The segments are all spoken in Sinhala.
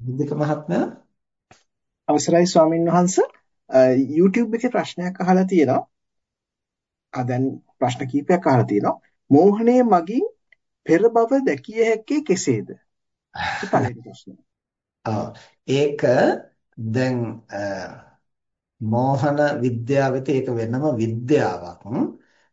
බුද්ධික මහත්මයා අවසරයි ස්වාමින් වහන්ස YouTube එකේ ප්‍රශ්නයක් අහලා තියෙනවා. ආ දැන් ප්‍රශ්න කීපයක් අහලා තියෙනවා. මෝහණය මගින් පෙර භව දැකිය හැක්කේ කෙසේද? පළවෙනි ප්‍රශ්නය. ඒක දැන් මෝහන විද්‍යාවෙත් ඒක වෙනම විද්‍යාවක්.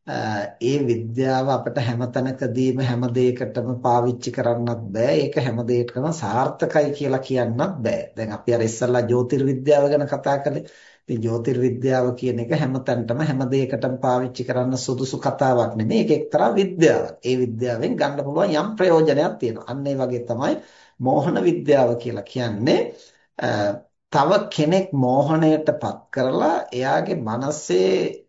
ඒ විද්‍යාව අපිට හැම තැනකදීම හැම දෙයකටම පාවිච්චි කරන්නත් බෑ. ඒක හැම දෙයකටම සාර්ථකයි කියලා කියන්නත් බෑ. දැන් අපි අර ඉස්සල්ලා ජ්‍යොතිර්විද්‍යාව ගැන කතා කළේ. ඉතින් ජ්‍යොතිර්විද්‍යාව කියන එක හැම තැනටම හැම දෙයකටම පාවිච්චි කරන්න සුදුසු කතාවක් නෙමෙයි. ඒක එක්තරා විද්‍යාවක්. ඒ විද්‍යාවෙන් ගන්න පුළුවන් යම් ප්‍රයෝජනයක් තියෙනවා. අන්න ඒ වගේ තමයි මෝහන විද්‍යාව කියලා කියන්නේ. තව කෙනෙක් මෝහණයටපත් කරලා එයාගේ මනසේ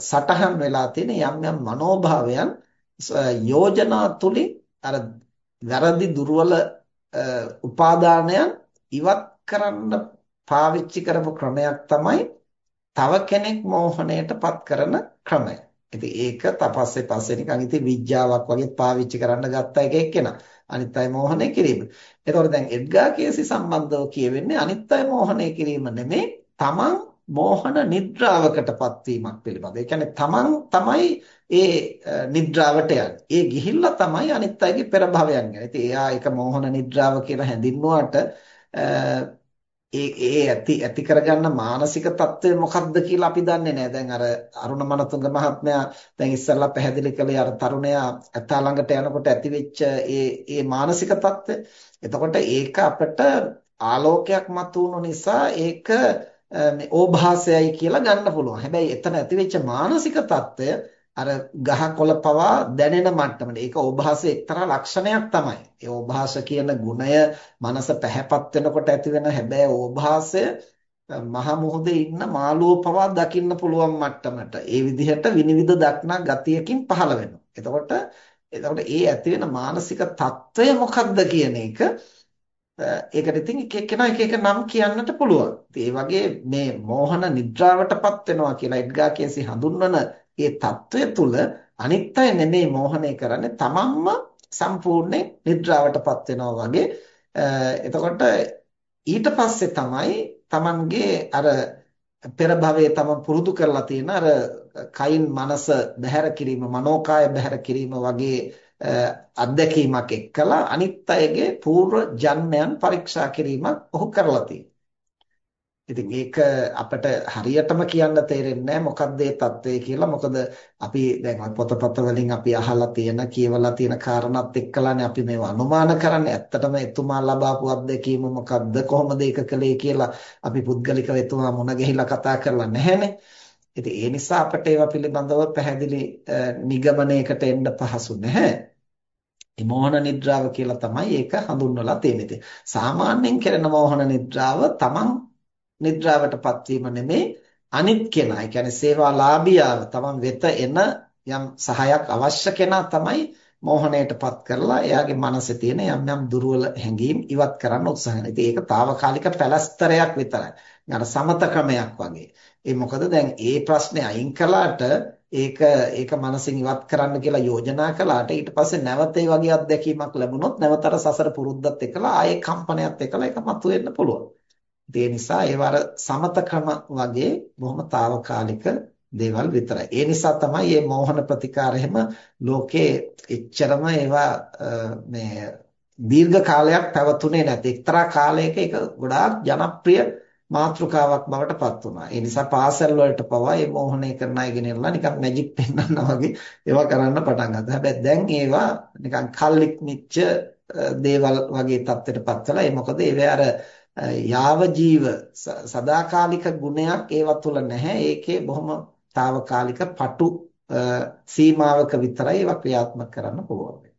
සටහන් වෙලා තියෙන යම් යම් මනෝභාවයන් යෝජනා තුලින් අර වැරදි දුර්වල උපාදානයන් ඉවත් කරන්න පාවිච්චි කරපු ක්‍රමයක් තමයි තව කෙනෙක් මෝහණයටපත් කරන ක්‍රමය. ඉතින් ඒක තපස්සේ පස්සේ නිකන් ඉතින් විඥාවක් වගේ පාවිච්චි කරන්න ගත්ත එක එක්කෙනා. අනිත් අය මෝහණය කිරීම. එතකොට දැන් එඩ්ගා කේසි සම්බන්ධව කියවෙන්නේ අනිත් අය මෝහණය කිරීම නෙමෙයි තමන් මෝහන නිද්‍රාවකටපත් වීමක් පිළිබඳ. ඒ කියන්නේ තමන් තමයි ඒ නිද්‍රාවට යන්නේ. ඒ ගිහිල්ලා තමයි අනිත් අයගේ පෙර භවයන් ගැන. ඉතින් එයා ඒක මෝහන නිද්‍රාව කියලා හැඳින්නුවාට ඒ ඒ ඇති ඇති කරගන්න මානසික தත්ත්වය මොකක්ද කියලා අපි දන්නේ නැහැ. දැන් අර අරුණ මනතුංග මහත්මයා දැන් ඉස්සල්ලා පැහැදිලි කළේ අර තරුණයා ඇතා ළඟට යනකොට ඇතිවෙච්ච ඒ ඒ මානසික தත්ත්වය. එතකොට ඒක අපිට ආලෝකයක් මතුවුණු නිසා ඒක මේ ඕභාසයයි කියලා ගන්න පුළුවන්. හැබැයි එතන ඇතිවෙච්ච මානසික తত্ত্বය අර ගහකොළ පවා දැනෙන මට්ටමට. ඒක ඕභාසයේ එක්තරා ලක්ෂණයක් තමයි. ඒ ඕභාස කියන ගුණය මනස පැහැපත් වෙනකොට ඇති වෙන හැබැයි ඕභාසය මහා මොහොතේ ඉන්න මාළුව පවා දකින්න පුළුවන් මට්ටමට ඒ විදිහට විනිවිද දක්නා ගතියකින් පහළ වෙනවා. එතකොට එතකොට ඒ ඇති වෙන මානසික తত্ত্বය මොකක්ද කියන එක ඒකට ඉතින් එක එක්කෙනා එක එක නම් කියන්නට පුළුවන්. ඒ වගේ මේ මෝහන නිද්‍රාවටපත් වෙනවා කියලා එඩ්ගා කේසි හඳුන්වන ඒ తত্ত্বය තුල අනිත් අය නෙමෙයි මෝහනය කරන්නේ තමන්ම සම්පූර්ණයෙන් නිද්‍රාවටපත් වෙනවා වගේ. එතකොට ඊට පස්සේ තමයි තමන්ගේ අර පෙර භවයේ තමන් පුරුදු කරලා තියෙන අර කයින් මනස බැහැර කිරීම, මනෝකාය බැහැර කිරීම වගේ අත්දැකීමක් එක්කලා අනිත් අයගේ పూర్ව ජන්මයන් පරීක්ෂා කිරීමක් ඔහු කරලා තියෙනවා. ඉතින් ඒක අපිට හරියටම කියන්න තේරෙන්නේ නැහැ මොකක්ද ඒ தත්ත්වය කියලා. මොකද අපි දැන් පොතපත වලින් අපි අහලා තියෙන, කියවලා තියෙන කාරණාත් එක්කලානේ අපි මේව අනුමාන කරන්නේ. ඇත්තටම එතුමා ලබාපු අත්දැකීම මොකක්ද, කොහොමද ඒක කළේ කියලා අපි පුද්ගලිකව එතුමා මුණ ගැහිලා කතා කරලා නැහැනේ. ඉතින් ඒ නිසා අපිට ඒවා පිළිබඳව පැහැදිලි නිගමනයකට එන්න පහසු නැහැ. ඒ මෝහන නිද්‍රාව කියලා තමයි ඒක හඳුන්වලා තියෙන්නේ. සාමාන්‍යයෙන් කරන මෝහන නිද්‍රාව තමන් නිද්‍රාවටපත් වීම නෙමේ අනිත් කෙනා. ඒ කියන්නේ සේවාලාභියාව තමන් වෙත එන යම් සහායක් අවශ්‍ය කෙනා තමයි මෝහණයටපත් කරලා එයාගේ මනසේ තියෙන යම් යම් දුර්වල හැඟීම් ඉවත් කරන්න උත්සාහ කරනවා. ඉතින් ඒක తాවකාලික පැලස්තරයක් විතරයි. අර සමත ක්‍රමයක් වගේ. ඒ මොකද දැන් ඒ ප්‍රශ්නේ අයින් කළාට ඒක ඒක මනසින් ඉවත් කරන්න කියලා යෝජනා කළාට ඊට පස්සේ නැවත ඒ වගේ අත්දැකීමක් ලැබුණොත් නැවතර සසර පුරුද්දත් එක්කලා ආයේ කම්පනයත් එක්කලා ඒක මතුවෙන්න පුළුවන්. ඒ නිසා ඒව අර සමත ක්‍රම වගේ බොහොම తాවකාලික දේවල් විතරයි. ඒ නිසා තමයි මේ මෝහන ප්‍රතිකාර එහෙම ලෝකේ එච්චරම ඒවා මේ දීර්ඝ කාලයක් පැවතුනේ නැති. එක්තරා කාලයක ඒක ගොඩාක් ජනප්‍රිය මාතෘකාවක් බවට පත් වුණා. ඒ නිසා පාසල් වලට පවා මේ මෝහණය කරන අය ගෙනල්ලා නිකන් මැජික් පෙන්වන්නා වගේ ඒවා කරන්න පටන් ගත්තා. හැබැයි දැන් ඒවා නිකන් කල්ලික් මිච්ච දේවල් වගේ තත්ත්වයටපත් වෙලා ඒ මොකද ඒවේ අර යාව ජීව සදාකාලික ගුණයක් ඒවා තුල නැහැ. ඒකේ බොහොම తాවකාලික පටු සීමාවක විතරයි ඒවා ක්‍රියාත්මක කරන්න පුළුවන්.